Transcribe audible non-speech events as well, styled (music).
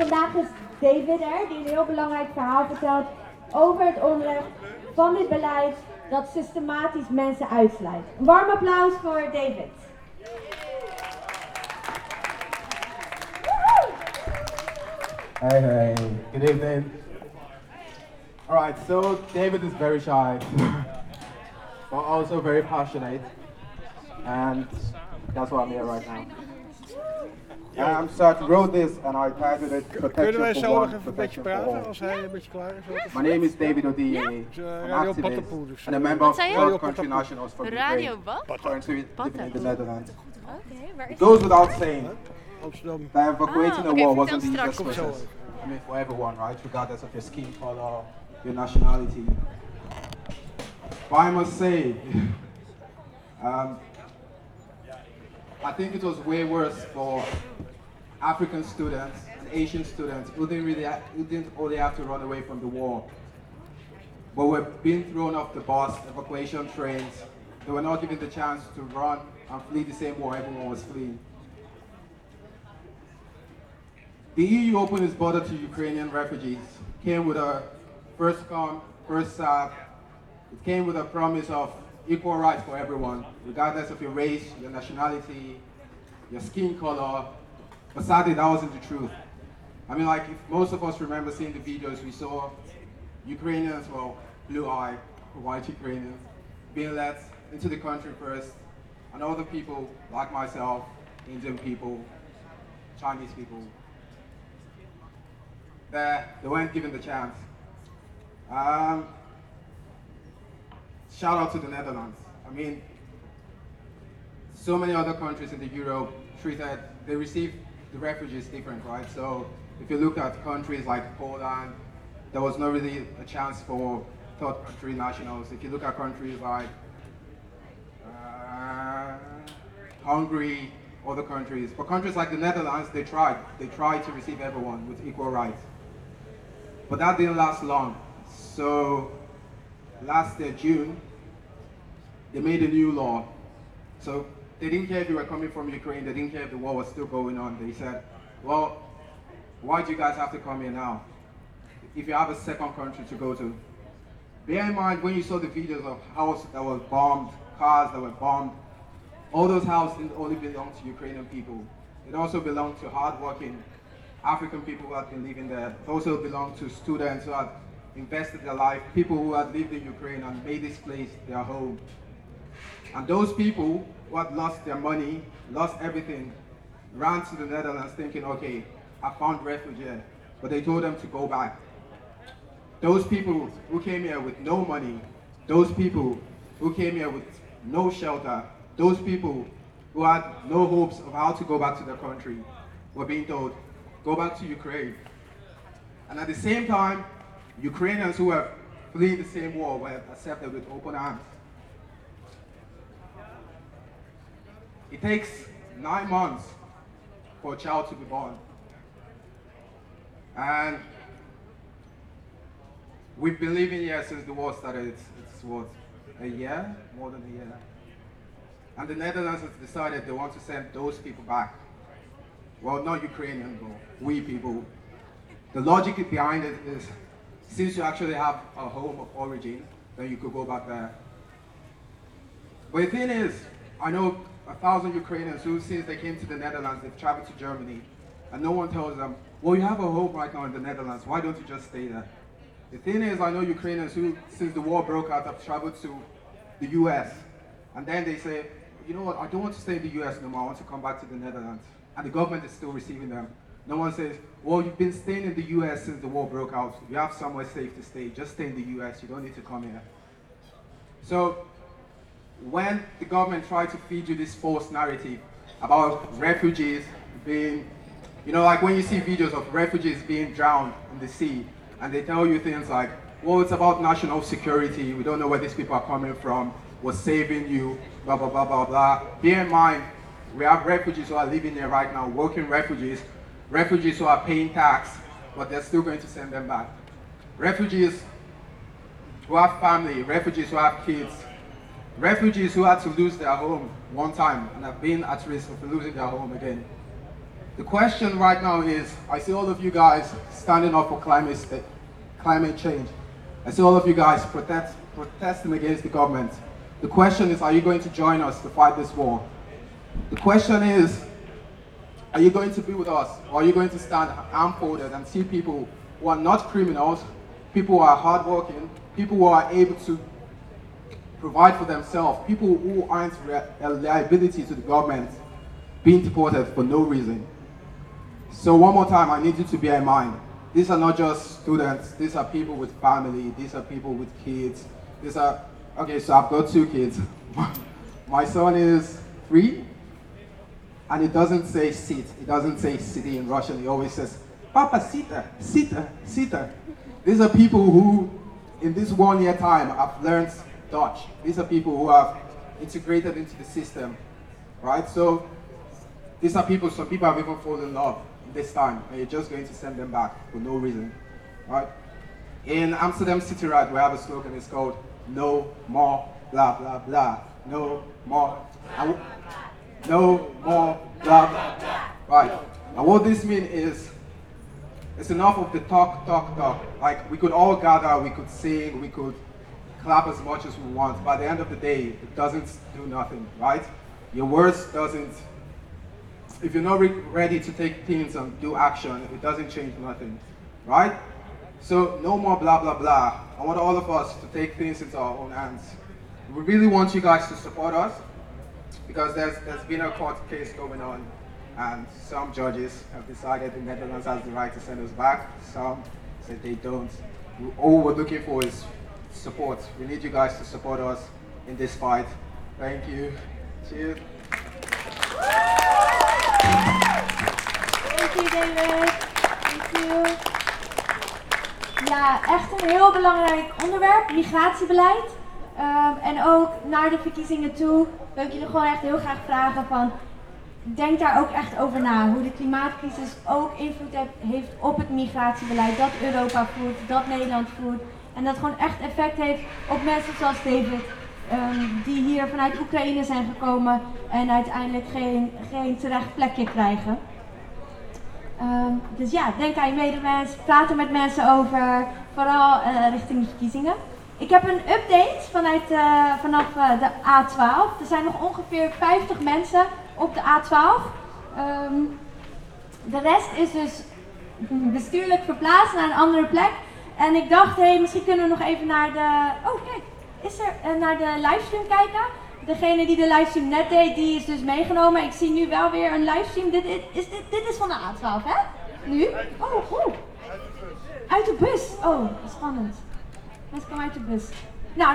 vandaag is David er, die een heel belangrijk verhaal vertelt over het onrecht van dit beleid dat systematisch mensen uitsluit. Een warm applaus voor David. Hey, hey, good evening. All right, so David is very shy, (laughs) but also very passionate, and that's why I'm here right now. Um, so I wrote this and I titled it Kunnen Protection wij for zo nog One, even een beetje Protection praten als hij een beetje klaar is? My name is David Odie, Dus, uh, an Radio activist Patapoe, dus, and a uh, member of zei je? World Radio Country Patapoe. Nationals for Radio Ukraine, wat? currently living in the Patapoe. Netherlands. Oké, waar is It goes without saying Amsterdam. that evacuating Ah, a oké, war vertel wasn't the easiest process. I mean, for everyone, right? Regardless of your skin color, your nationality. But I must say, um, I think it was way worse for African students and Asian students who didn't really, who didn't only have to run away from the war, but were being thrown off the bus, evacuation trains. They were not given the chance to run and flee the same war everyone was fleeing. The EU opened its border to Ukrainian refugees, came with a first come, first served. It came with a promise of equal rights for everyone, regardless of your race, your nationality, your skin color. But sadly, that wasn't the truth. I mean, like, if most of us remember seeing the videos, we saw Ukrainians, well, blue-eyed, white Ukrainians, being let into the country first, and other people like myself, Indian people, Chinese people, they, they weren't given the chance. Um, shout out to the Netherlands. I mean, so many other countries in the Europe treated, they receive the refugees different, right? So if you look at countries like Poland, there was not really a chance for third country nationals. If you look at countries like uh, Hungary, other countries, but countries like the Netherlands, they tried. They tried to receive everyone with equal rights. But that didn't last long. So last year, June, they made a new law. So they didn't care if you were coming from Ukraine, they didn't care if the war was still going on. They said, well, why do you guys have to come here now? If you have a second country to go to. Bear in mind when you saw the videos of houses that were bombed, cars that were bombed, all those houses didn't only belong to Ukrainian people. It also belonged to hardworking African people who had been living there. It also belonged to students who had invested their life, people who had lived in Ukraine and made this place their home. And those people who had lost their money, lost everything, ran to the Netherlands thinking, okay, I found refuge here. But they told them to go back. Those people who came here with no money, those people who came here with no shelter, those people who had no hopes of how to go back to their country were being told, go back to Ukraine. And at the same time, Ukrainians who were fleeing the same war were accepted with open arms. It takes nine months for a child to be born. And we've been living here since the war started. It's, it's what, a year? More than a year. And the Netherlands has decided they want to send those people back. Well, not Ukrainian, but we people. The logic behind it is since you actually have a home of origin, then you could go back there. But the thing is, I know a thousand Ukrainians who, since they came to the Netherlands, they've traveled to Germany, and no one tells them, well, you have a home right now in the Netherlands, why don't you just stay there? The thing is, I know Ukrainians who, since the war broke out, have traveled to the US, and then they say, you know what, I don't want to stay in the US no more, I want to come back to the Netherlands. And the government is still receiving them. No one says, well, you've been staying in the US since the war broke out, you have somewhere safe to stay, just stay in the US, you don't need to come here. So, when the government tried to feed you this false narrative about refugees being, you know, like when you see videos of refugees being drowned in the sea, and they tell you things like, well, it's about national security, we don't know where these people are coming from, we're saving you, blah, blah, blah, blah, blah. Bear in mind, we have refugees who are living there right now, working refugees, refugees who are paying tax, but they're still going to send them back. Refugees who have family, refugees who have kids, refugees who had to lose their home one time and have been at risk of losing their home again. The question right now is, I see all of you guys standing up for climate, climate change. I see all of you guys protest, protesting against the government. The question is, are you going to join us to fight this war? The question is, are you going to be with us? Or are you going to stand arm folded and see people who are not criminals, people who are hardworking, people who are able to provide for themselves, people who aren't re- a uh, liability to the government being deported for no reason? So one more time, I need you to bear in mind, these are not just students, these are people with family, these are people with kids, these are, okay, so I've got two kids. (laughs) My son is three, and it doesn't say sit, it doesn't say city in Russian, he always says, Papa, sita, sita, sita. These are people who, in this one year time, have learned Dutch. These are people who have integrated into the system, right? So these are people, some people have even fallen in love this time, and you're just going to send them back for no reason, right? In Amsterdam City Rights, we have a slogan, it's called No More Blah Blah Blah. No more. No more blah blah blah. Right. And what this means is, it's enough of the talk, talk, talk. Like, we could all gather, we could sing, we could clap as much as we want, By the end of the day, it doesn't do nothing, right? Your words doesn't if you're not re- ready to take things and do action, it doesn't change nothing, right? So no more blah blah blah. I want all of us to take things into our own hands. We really want you guys to support us because there's there's been a court case going on, and some judges have decided the Netherlands has the right to send us back. Some said they don't. All we're looking for is support. We need you guys to support us in this fight. Thank you. Cheers. Thank you. Ja, echt een heel belangrijk onderwerp, migratiebeleid. Ehm, en ook naar de verkiezingen toe wil ik jullie gewoon echt heel graag vragen van... Denk daar ook echt over na, hoe de klimaatcrisis ook invloed heeft op het migratiebeleid dat Europa voert, dat Nederland voert. En dat gewoon echt effect heeft op mensen zoals David, ehm, die hier vanuit Oekraïne zijn gekomen en uiteindelijk geen, geen terecht plekje krijgen. Ehm, dus ja, denk aan je medemens, praat er met mensen over, vooral eh, richting de verkiezingen. Ik heb een update vanuit, eh, vanaf eh, de A12. Er zijn nog ongeveer 50 mensen op de A12. Ehm, de rest is dus bestuurlijk verplaatst naar een andere plek. En ik dacht, hé, hey, misschien kunnen we nog even naar de. Oh, kijk, is er eh, naar de livestream kijken? Degene die de livestream net deed, die is dus meegenomen. Ik zie nu wel weer een livestream. Dit, is, dit, is van de A12, hè? Nu? Oh, oh. Uit de bus. Oh, spannend. Mensen komen uit de bus. Nou, nou,